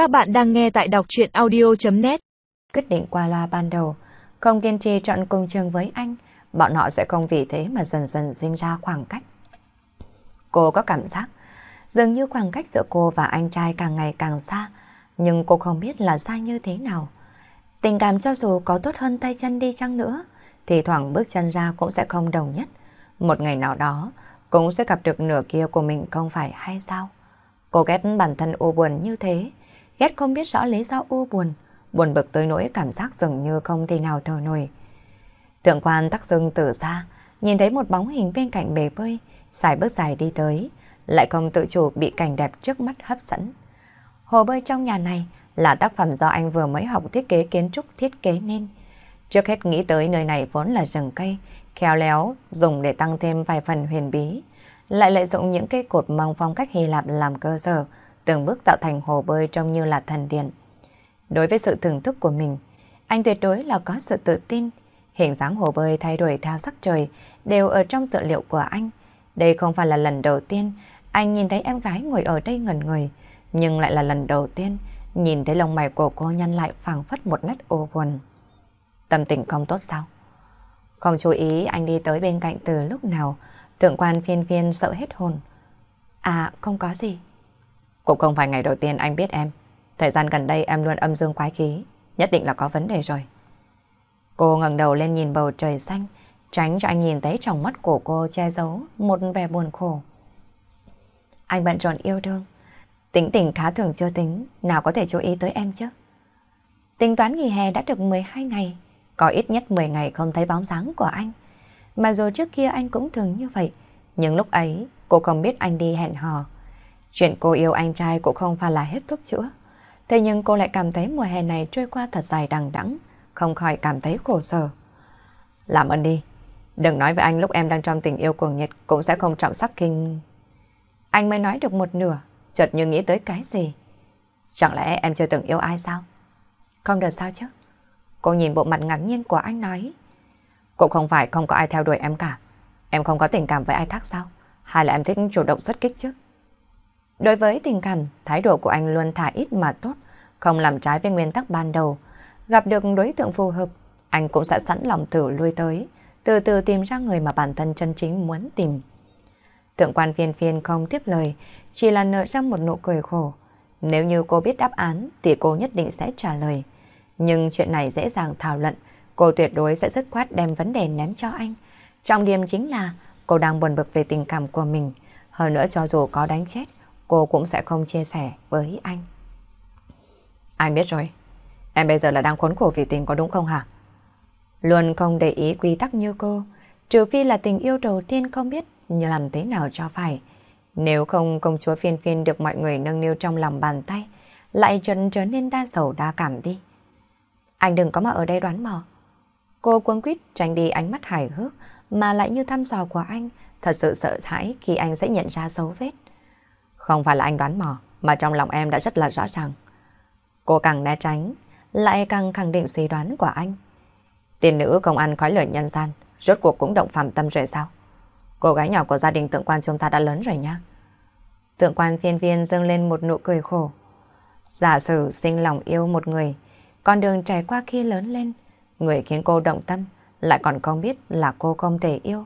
Các bạn đang nghe tại đọc truyện audio.net Quyết định qua loa ban đầu, không kiên trì chọn cùng trường với anh, bọn họ sẽ không vì thế mà dần dần sinh ra khoảng cách. Cô có cảm giác dường như khoảng cách giữa cô và anh trai càng ngày càng xa, nhưng cô không biết là xa như thế nào. Tình cảm cho dù có tốt hơn tay chân đi chăng nữa, thì thoảng bước chân ra cũng sẽ không đồng nhất. Một ngày nào đó, cũng sẽ gặp được nửa kia của mình không phải hay sao? Cô ghét bản thân u buồn như thế, ghét không biết rõ lý do u buồn, buồn bực tới nỗi cảm giác dường như không thể nào thở nổi. Tượng quan tắc dưng từ xa, nhìn thấy một bóng hình bên cạnh bể bơi, xài bước dài đi tới, lại không tự chủ bị cảnh đẹp trước mắt hấp dẫn. Hồ bơi trong nhà này là tác phẩm do anh vừa mới học thiết kế kiến trúc thiết kế nên. Trước hết nghĩ tới nơi này vốn là rừng cây, khéo léo, dùng để tăng thêm vài phần huyền bí. Lại lợi dụng những cây cột mang phong cách Hy Lạp làm cơ sở, từng bước tạo thành hồ bơi trông như là thần điện. Đối với sự thưởng thức của mình, anh tuyệt đối là có sự tự tin. Hình dáng hồ bơi thay đổi theo sắc trời đều ở trong dự liệu của anh. Đây không phải là lần đầu tiên anh nhìn thấy em gái ngồi ở đây ngẩn người, nhưng lại là lần đầu tiên nhìn thấy lông mày của cô nhăn lại phảng phất một nét ô buồn. Tâm tình không tốt sao? Không chú ý anh đi tới bên cạnh từ lúc nào, thượng quan phiên phiên sợ hết hồn. À, không có gì. Cũng không phải ngày đầu tiên anh biết em. Thời gian gần đây em luôn âm dương quái khí, nhất định là có vấn đề rồi. Cô ngẩng đầu lên nhìn bầu trời xanh, tránh cho anh nhìn thấy trong mắt của cô che giấu một vẻ buồn khổ. Anh bận rộn yêu đương, tính tình khá thường chưa tính, nào có thể chú ý tới em chứ. Tính toán nghỉ hè đã được 12 ngày, có ít nhất 10 ngày không thấy bóng dáng của anh. Mà rồi trước kia anh cũng thường như vậy, nhưng lúc ấy cô không biết anh đi hẹn hò. Chuyện cô yêu anh trai cũng không phải là hết thuốc chữa. Thế nhưng cô lại cảm thấy mùa hè này trôi qua thật dài đằng đẵng, không khỏi cảm thấy khổ sở. Làm ơn đi, đừng nói với anh lúc em đang trong tình yêu cuồng nhiệt cũng sẽ không trọng sắc kinh. Anh mới nói được một nửa, chợt như nghĩ tới cái gì. Chẳng lẽ em chưa từng yêu ai sao? Không được sao chứ? Cô nhìn bộ mặt ngạc nhiên của anh nói. Cũng không phải không có ai theo đuổi em cả. Em không có tình cảm với ai khác sao? Hay là em thích chủ động xuất kích chứ? Đối với tình cảm, thái độ của anh luôn thả ít mà tốt, không làm trái với nguyên tắc ban đầu. Gặp được đối tượng phù hợp, anh cũng sẽ sẵn lòng thử lui tới, từ từ tìm ra người mà bản thân chân chính muốn tìm. Thượng quan phiên phiên không tiếp lời, chỉ là nở ra một nụ cười khổ. Nếu như cô biết đáp án thì cô nhất định sẽ trả lời. Nhưng chuyện này dễ dàng thảo luận, cô tuyệt đối sẽ dứt khoát đem vấn đề ném cho anh. Trọng điểm chính là cô đang buồn bực về tình cảm của mình. Hơn nữa cho dù có đánh chết, cô cũng sẽ không chia sẻ với anh. Anh biết rồi, em bây giờ là đang khốn khổ vì tình có đúng không hả? Luôn không để ý quy tắc như cô, trừ phi là tình yêu đầu tiên không biết như làm thế nào cho phải. Nếu không công chúa phiên phiên được mọi người nâng niu trong lòng bàn tay, lại dần trở nên đa sầu đa cảm đi. Anh đừng có mà ở đây đoán mò. Cô cuống quýt tránh đi ánh mắt hài hước mà lại như thăm dò của anh, thật sự sợ hãi khi anh sẽ nhận ra dấu vết. Không phải là anh đoán mò, mà trong lòng em đã rất là rõ ràng. Cô càng né tránh, lại càng khẳng định suy đoán của anh. Tiền nữ công ăn khói lửa nhân gian, rốt cuộc cũng động phạm tâm rồi sao? Cô gái nhỏ của gia đình tượng quan chúng ta đã lớn rồi nha. Tượng quan phiên viên dâng lên một nụ cười khổ. Giả sử sinh lòng yêu một người, con đường trải qua khi lớn lên, người khiến cô động tâm, lại còn không biết là cô không thể yêu.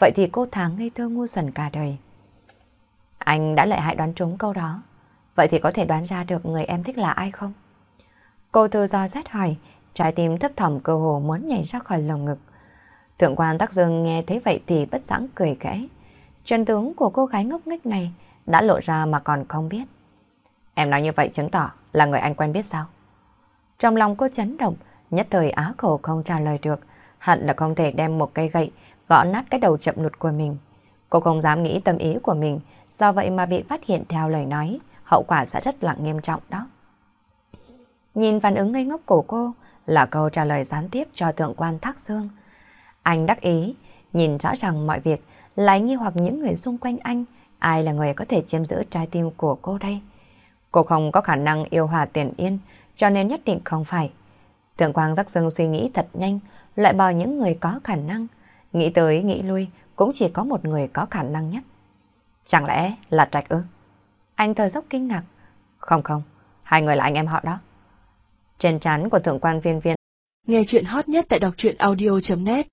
Vậy thì cô tháng ngây thơ ngu xuẩn cả đời. Anh đã lợi hại đoán trúng câu đó. Vậy thì có thể đoán ra được người em thích là ai không? Cô thư do xét hỏi, trái tim thấp thỏm cơ hồ muốn nhảy ra khỏi lồng ngực. Thượng quan Tắc Dương nghe thế vậy thì bất sẵn cười khẽ. Chân tướng của cô gái ngốc nghếch này đã lộ ra mà còn không biết. Em nói như vậy chứng tỏ là người anh quen biết sao? Trong lòng cô chấn động, nhất thời á khổ không trả lời được, hận là không thể đem một cây gậy gõ nát cái đầu chậm nụt của mình. Cô không dám nghĩ tâm ý của mình, do vậy mà bị phát hiện theo lời nói, hậu quả sẽ rất là nghiêm trọng đó. Nhìn phản ứng ngây ngốc của cô là câu trả lời gián tiếp cho thượng quan Thác Dương. Anh đắc ý, nhìn rõ ràng mọi việc, lại nghi hoặc những người xung quanh anh, ai là người có thể chiếm giữ trái tim của cô đây. Cô không có khả năng yêu hòa tiền yên, cho nên nhất định không phải. Thượng quan Thác Dương suy nghĩ thật nhanh, loại bỏ những người có khả năng. Nghĩ tới nghĩ lui, cũng chỉ có một người có khả năng nhất. Chẳng lẽ là trạch ư? Anh thở dốc kinh ngạc. Không không, Hai người là anh em họ đó. Trên trán của thượng quan viên viên. Nghe chuyện hot nhất tại đọc truyện audio.net